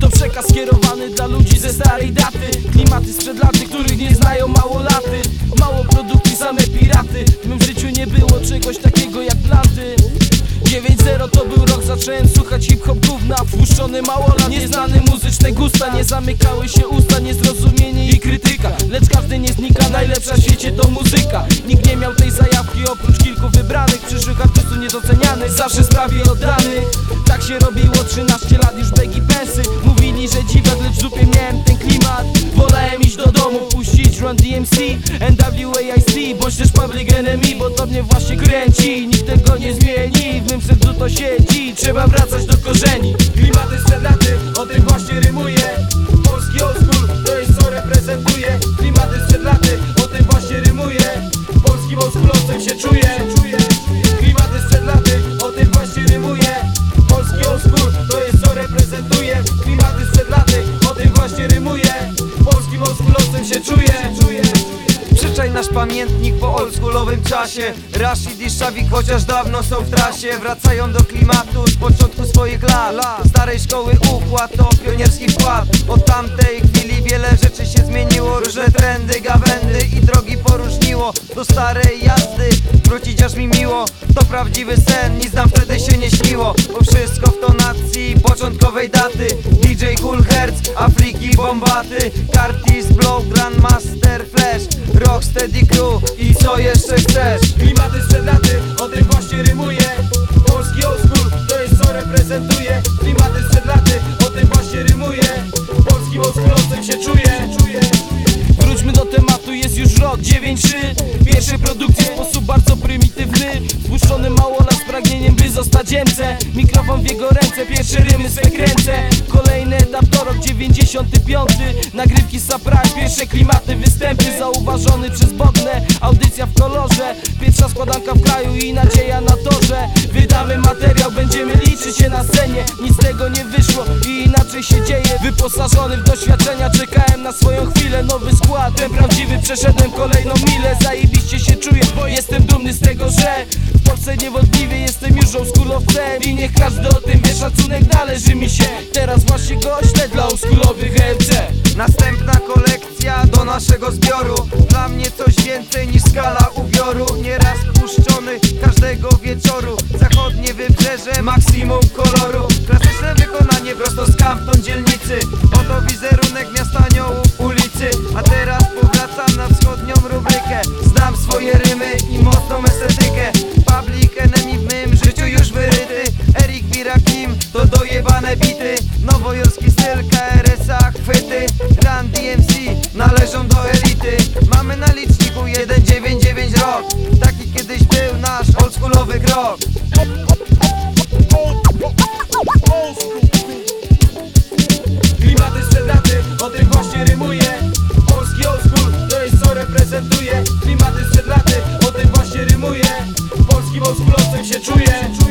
To przekaz skierowany dla ludzi ze starej daty. Klimaty sprzed laty, których nie znają mało laty Mało produkcji, same piraty. W mym życiu nie było czegoś takiego zacząłem słuchać hip-hop gówna Wpuszczony mało lat, nieznany muzyczne gusta. Nie zamykały się usta, niezrozumienie i krytyka. Lecz każdy nie znika, najlepsza w świecie to muzyka. Nikt nie miał tej zajawki oprócz kilku wybranych. Przyszłych artystów niedocenianych, zawsze sprawie oddanych. Tak się robiło 13 lat, już begi pensy. Mówili, że dziwak, lecz w dupie miałem ten klimat. Wolałem iść do domu, puścić Run DMC NWAIC, bądź też Public Enemy Bo to mnie właśnie kręci, nikt tego nie zmieni Siedzi, trzeba wracać do korzeni. Klimaty sprzed laty, o tym pamiętnik po oldschoolowym czasie. Rashid i Szawik chociaż dawno są w trasie. Wracają do klimatu z początku swoich lat. Starej szkoły układ to pionierski wkład. Od tamtej chwili wiele rzeczy się zmieniło. Różne trendy, gawędy i drogi poróżniło. Do starej jazdy wrócić aż mi miło. To prawdziwy sen, nic nam wtedy się nie śniło. Bo wszystko w tonacji początkowej daty Hertz, Afriki Bombaty Curtis Blow, Grandmaster Flash Rocksteady Crew i co jeszcze chcesz? Klimaty sprzed laty, o tym właśnie rymuję Polski old school, to jest co reprezentuję Klimaty sprzed laty, o tym właśnie rymuję Polski old schoolowcem się czuję Wróćmy do tematu, jest już rok 9-3 Pierwsze produkcje w sposób bardzo prymitywny. Wpuszczony mało lat z pragnieniem by zostać MC Mikrofon w jego ręce, pierwsze rymy swe kręcę 65 Nagrywki sapra, pierwsze klimaty, występy Zauważony przez Bodne, audycja w kolorze Pierwsza składanka w kraju i nadzieja na to, że Wydamy materiał, będziemy liczyć się na scenie. Nic z tego nie wyszło i inaczej się dzieje. Wyposażony w doświadczenia, czekałem na swoją chwilę. Nowy skład, ten prawdziwy, przeszedłem kolejną milę. Zajebiście się czuję, bo jestem dumny z tego, że W Polsce niewątpliwie oldschoolowcem I niech każdy o tym wie, szacunek należy mi się. Teraz właśnie gośle dla oldschoolowych MC Następna kolekcja do naszego zbioru. Dla mnie coś więcej niż skala ubioru. Nieraz puszczony każdego wieczoru. Zachodnie wybrzeże, maksimum koloru. Klasyczne wykonanie prosto z Campton dzielnicy. Oto wizerunek dojebane bity. Nowojorski styl KRS-a chwyty. Run DMC należą do elity. Mamy na liczniku 199 rok. Taki kiedyś był nasz oldschoolowy krok. Klimaty sprzed o tym właśnie rymuję Polski old school, to jest co reprezentuję Klimaty sprzed o tym właśnie rymuję Polskim old schoolowcem się czuję